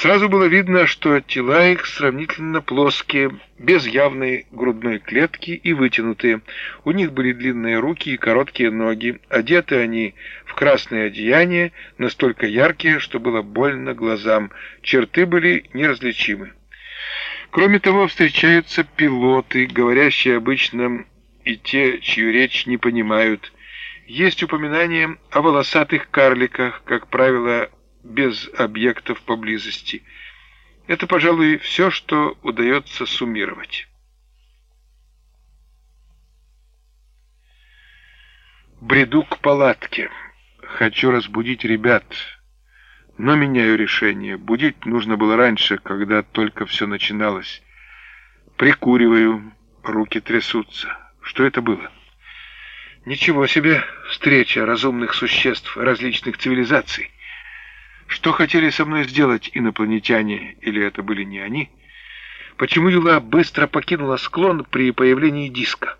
Сразу было видно, что тела их сравнительно плоские, без явной грудной клетки и вытянутые. У них были длинные руки и короткие ноги. Одеты они в красное одеяние, настолько яркие, что было больно глазам. Черты были неразличимы. Кроме того, встречаются пилоты, говорящие обычно и те, чью речь не понимают. Есть упоминание о волосатых карликах, как правило, без объектов поблизости. Это, пожалуй, все, что удается суммировать. Бреду к палатке. Хочу разбудить ребят, но меняю решение. Будить нужно было раньше, когда только все начиналось. Прикуриваю, руки трясутся. Что это было? Ничего себе встреча разумных существ различных цивилизаций. Что хотели со мной сделать инопланетяне, или это были не они? Почему Юла быстро покинула склон при появлении диска?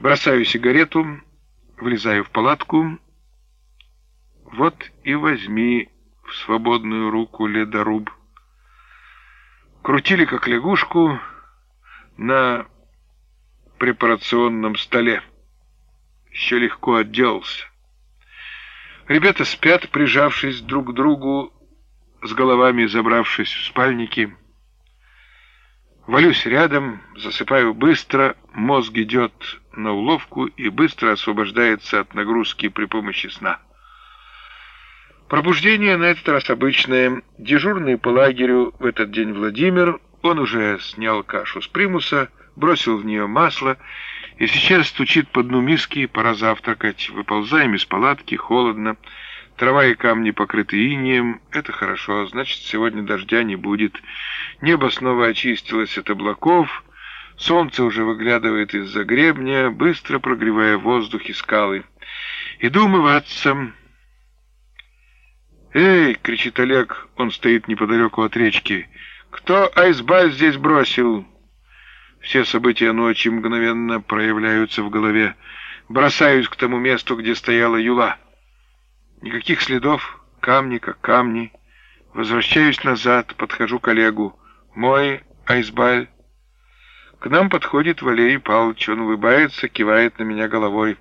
Бросаю сигарету, влезаю в палатку. Вот и возьми в свободную руку ледоруб. Крутили как лягушку на препарационном столе. Еще легко отделался. Ребята спят, прижавшись друг к другу, с головами забравшись в спальники. Валюсь рядом, засыпаю быстро, мозг идет на уловку и быстро освобождается от нагрузки при помощи сна. Пробуждение на этот раз обычное. Дежурный по лагерю в этот день Владимир, он уже снял кашу с примуса, бросил в нее масло и сейчас стучит по дну миски, пора завтракать. Выползаем из палатки, холодно. Трава и камни покрыты инеем. Это хорошо, значит, сегодня дождя не будет. Небо снова очистилось от облаков. Солнце уже выглядывает из-за гребня, быстро прогревая воздух и скалы. Иду умываться. «Эй!» — кричит Олег, он стоит неподалеку от речки. «Кто айсбаль здесь бросил?» Все события ночи мгновенно проявляются в голове. Бросаюсь к тому месту, где стояла Юла. Никаких следов, камни как камни. Возвращаюсь назад, подхожу к Олегу. Мой Айсбаль. К нам подходит Валерий Павлович. Он улыбается, кивает на меня головой.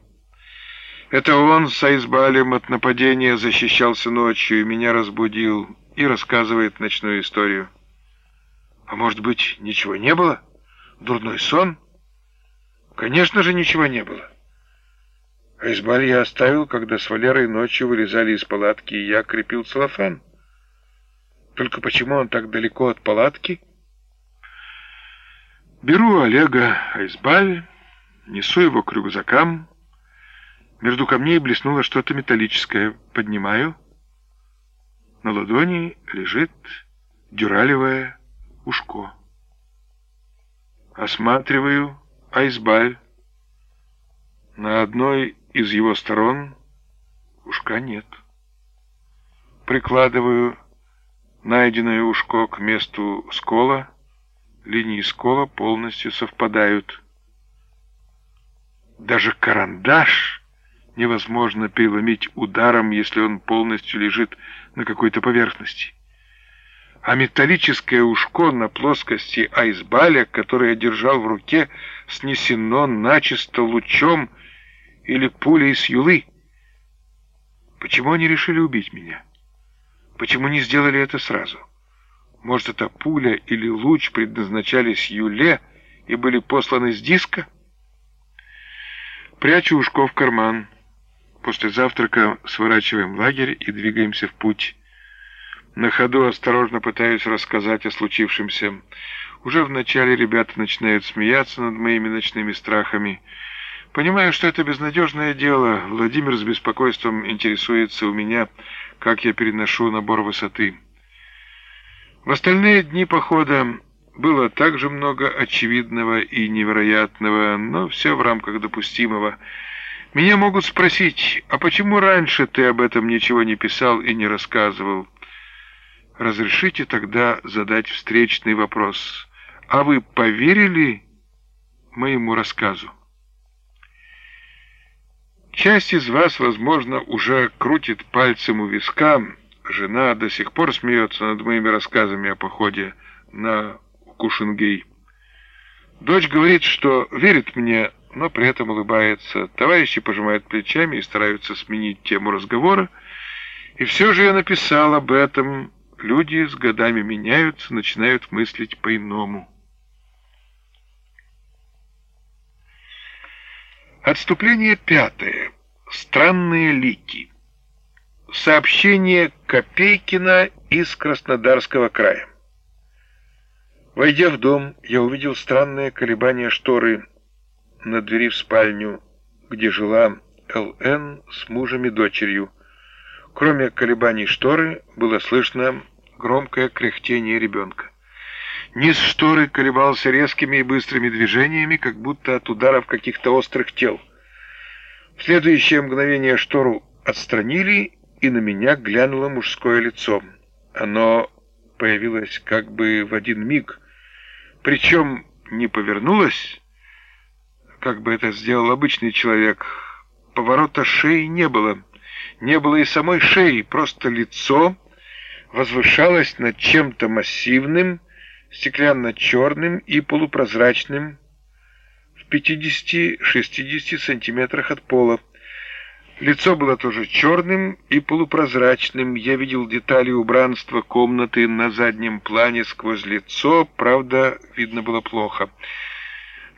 Это он с Айсбалем от нападения защищался ночью и меня разбудил. И рассказывает ночную историю. А может быть, ничего не было? — Дурной сон? Конечно же, ничего не было. А избаль я оставил, когда с Валерой ночью вылезали из палатки, и я крепил целлофан. Только почему он так далеко от палатки? Беру Олега Айсбаль, несу его к рюкзакам. Между камней блеснуло что-то металлическое. Поднимаю. На ладони лежит дюралевое ушко. Осматриваю айсбаль. На одной из его сторон ушка нет. Прикладываю найденное ушко к месту скола. Линии скола полностью совпадают. Даже карандаш невозможно переломить ударом, если он полностью лежит на какой-то поверхности а металлическое ушко на плоскости айсбаля, которое я держал в руке, снесено начисто лучом или пулей с юлы. Почему они решили убить меня? Почему не сделали это сразу? Может, эта пуля или луч предназначались Юле и были посланы с диска? Прячу ушко в карман. После завтрака сворачиваем лагерь и двигаемся в путь. На ходу осторожно пытаюсь рассказать о случившемся. Уже вначале ребята начинают смеяться над моими ночными страхами. Понимаю, что это безнадежное дело. Владимир с беспокойством интересуется у меня, как я переношу набор высоты. В остальные дни похода было также много очевидного и невероятного, но все в рамках допустимого. Меня могут спросить, а почему раньше ты об этом ничего не писал и не рассказывал? Разрешите тогда задать встречный вопрос. А вы поверили моему рассказу? Часть из вас, возможно, уже крутит пальцем у виска, жена до сих пор смеется над моими рассказами о походе на Кушингей. Дочь говорит, что верит мне, но при этом улыбается. Товарищи пожимают плечами и стараются сменить тему разговора. И все же я написал об этом. Люди с годами меняются, начинают мыслить по-иному. Отступление пятое. Странные лики. Сообщение Копейкина из Краснодарского края. Войдя в дом, я увидел странные колебания шторы на двери в спальню, где жила Л.Н. с мужем и дочерью. Кроме колебаний шторы, было слышно громкое кряхтение ребенка. Низ шторы колебался резкими и быстрыми движениями, как будто от ударов каких-то острых тел. В следующее мгновение штору отстранили, и на меня глянуло мужское лицо. Оно появилось как бы в один миг, причем не повернулась, как бы это сделал обычный человек. Поворота шеи не было. Не было и самой шеи, просто лицо возвышалось над чем-то массивным, стеклянно-черным и полупрозрачным в 50-60 сантиметрах от пола. Лицо было тоже черным и полупрозрачным. Я видел детали убранства комнаты на заднем плане сквозь лицо, правда, видно было плохо.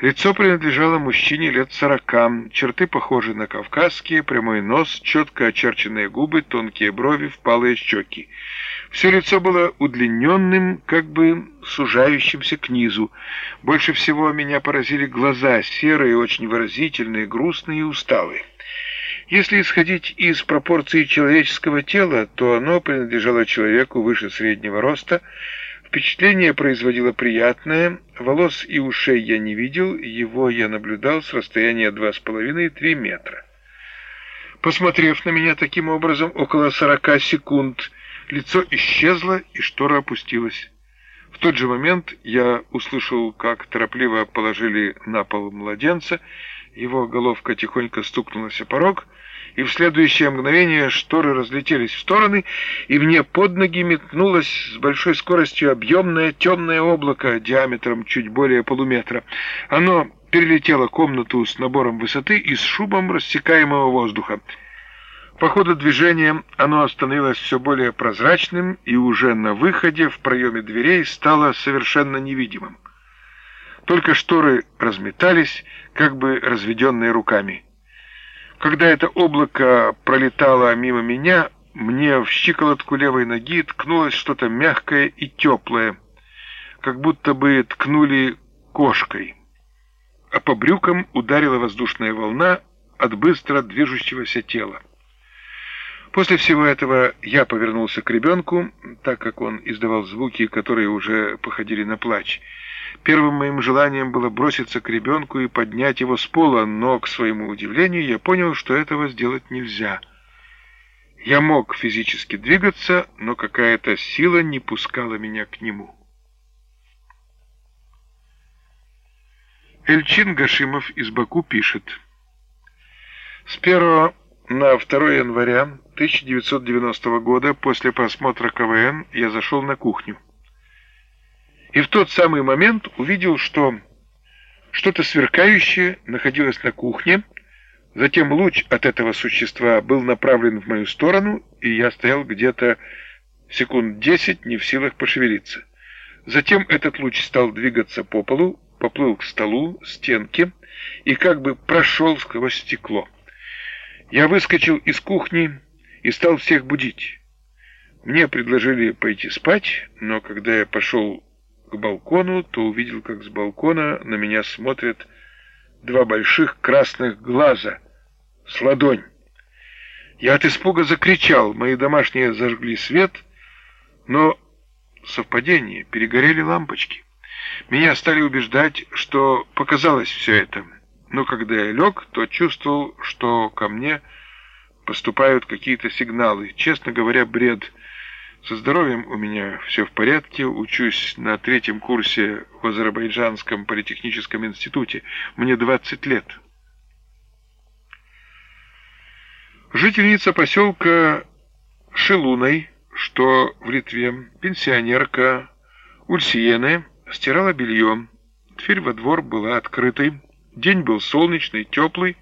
Лицо принадлежало мужчине лет сорока, черты похожи на кавказские, прямой нос, четко очерченные губы, тонкие брови, впалые щеки. Все лицо было удлиненным, как бы сужающимся к низу. Больше всего меня поразили глаза, серые, очень выразительные, грустные и усталые. Если исходить из пропорций человеческого тела, то оно принадлежало человеку выше среднего роста. Впечатление производило приятное. Волос и ушей я не видел, его я наблюдал с расстояния 2,5-3 метра. Посмотрев на меня таким образом около 40 секунд, лицо исчезло и штора опустилась. В тот же момент я услышал, как торопливо положили на пол младенца, его головка тихонько стукнулась о порог, и в следующее мгновение шторы разлетелись в стороны, и мне под ноги метнулось с большой скоростью объемное темное облако диаметром чуть более полуметра. Оно перелетело комнату с набором высоты и с шумом рассекаемого воздуха. По ходу движения оно становилось все более прозрачным и уже на выходе в проеме дверей стало совершенно невидимым. Только шторы разметались, как бы разведенные руками. Когда это облако пролетало мимо меня, мне в щиколотку левой ноги ткнулось что-то мягкое и теплое, как будто бы ткнули кошкой. А по брюкам ударила воздушная волна от быстро движущегося тела. После всего этого я повернулся к ребенку, так как он издавал звуки, которые уже походили на плач. Первым моим желанием было броситься к ребенку и поднять его с пола, но, к своему удивлению, я понял, что этого сделать нельзя. Я мог физически двигаться, но какая-то сила не пускала меня к нему. Эльчин Гашимов из Баку пишет. С 1 на 2 января 1990 года после просмотра КВН я зашел на кухню и в тот самый момент увидел, что что-то сверкающее находилось на кухне, затем луч от этого существа был направлен в мою сторону, и я стоял где-то секунд десять, не в силах пошевелиться. Затем этот луч стал двигаться по полу, поплыл к столу, стенке и как бы прошел сквозь стекло. Я выскочил из кухни и стал всех будить. Мне предложили пойти спать, но когда я пошел к балкону, то увидел, как с балкона на меня смотрят два больших красных глаза с ладонь. Я от испуга закричал, мои домашние зажгли свет, но совпадение, перегорели лампочки. Меня стали убеждать, что показалось все это. Но когда я лег, то чувствовал, что ко мне поступают какие-то сигналы. Честно говоря, бред — со здоровьем у меня все в порядке, учусь на третьем курсе в Азербайджанском политехническом институте. Мне 20 лет. Жительница поселка Шилуной что в Литве пенсионерка Ульсиене стирала белье. Дверь во двор была открытой. День был солнечный, теплый,